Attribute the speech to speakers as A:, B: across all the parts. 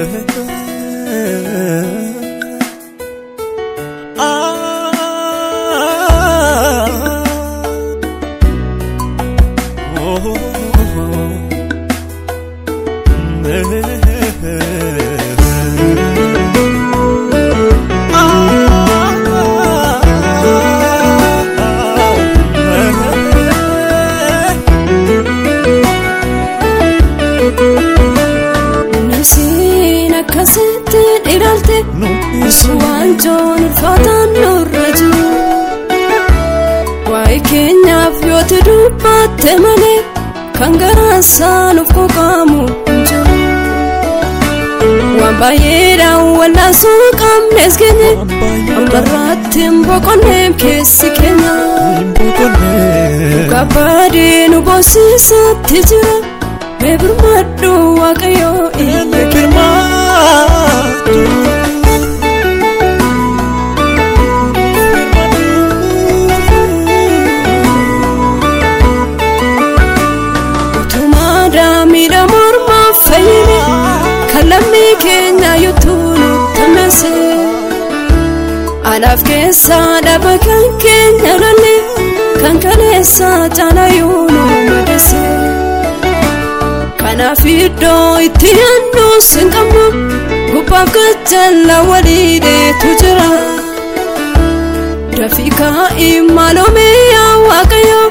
A: Ah. Oh, oh, oh, oh. Akkasitti ilaalte waanjoon ulfaataan nurra jiru. Waa'ee keenyaaf yoo te dubbatte malee kan garaasaa nuuf qooqamu hin jiru. Waan baay'eedhaan wal'aasuu qabnees keenya hambarraatti hin boqonneef keessi keenya. Gabaadee nu boosiisatti jira. Mee birmadhu waaqayyoo iyya
B: Girmaatu
A: lammii keenya yuutuu nu tammeesse. Alaaf keessaa dhaba kan keenya lolle kan kaleessaa caalayyuu nu madeesse. Kanaaf iddoo itti yaadnus hin qabnu gubbaaf gajjalla waliidheetu jira. Dafii kaa'ii maalomee yaa waaqayyo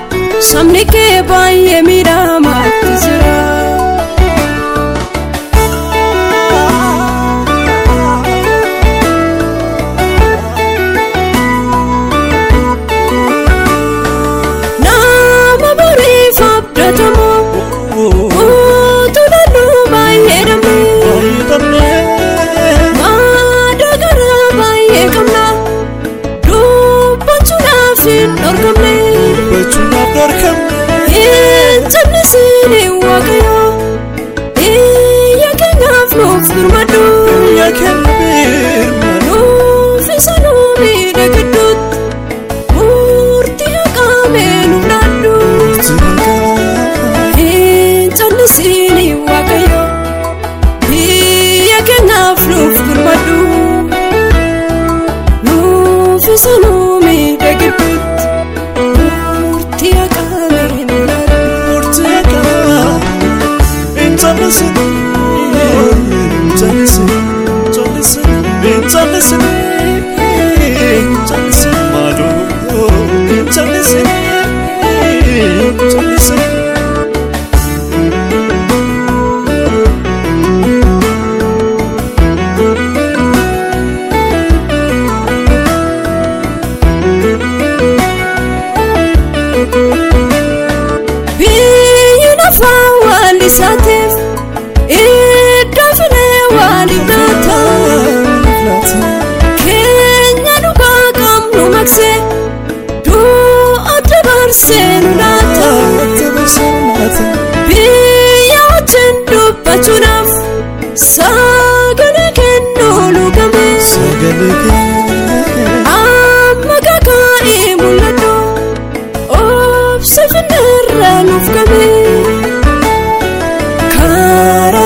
A: sabni kee baay'ee miidhamaatti jira.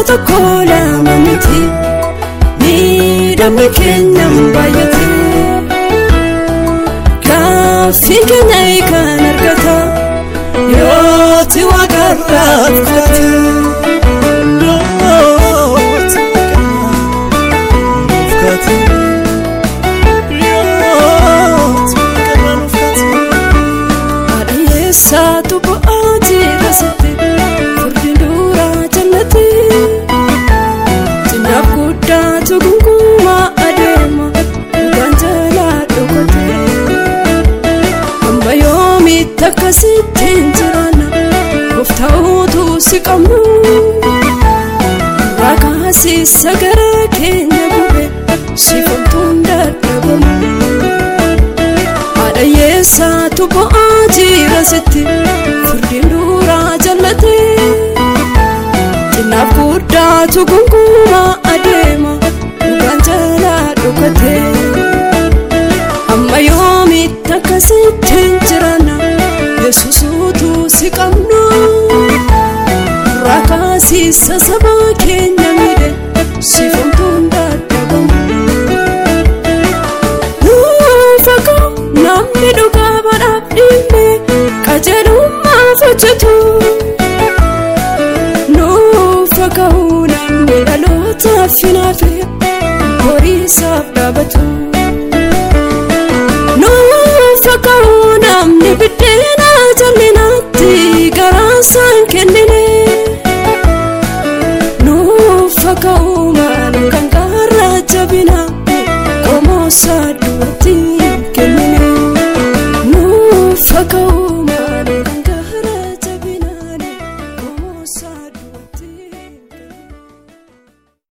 A: Tokko lama miti miidhamni keenya hin baay'ate gaaffii keenya kan argata yooti waaqarraa Adiyyeessaatu bu'aa jiraasatti furdin duraa jannatti Cinnaaf guddaatu gungumaa adeema dhugaan jalaa dhokate Amma yoomitti akkasitti jiraanna Goofta'uutu si qabnu Irraa kaasiisa gara keenya jiraasitti furdiin duraa jallate cinnaaf guddaatu gungumaa adeema dhugaan jalaa dhokate amma yoomitti akkasitti hin jiraanna yesuusuutu si qabnu irraa kaasee barsiisa saba keenya miidhe Naafsinaaf horii isaaf dhaabatu. Nuufa ka'uu namni biddeena jal'inaatti garaan isaan kennine. Nuufa ka'uu maaloo kan gaarraa jabina qomoo isaa duratti kennine. Nuufa ka'uu.